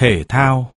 thể thao.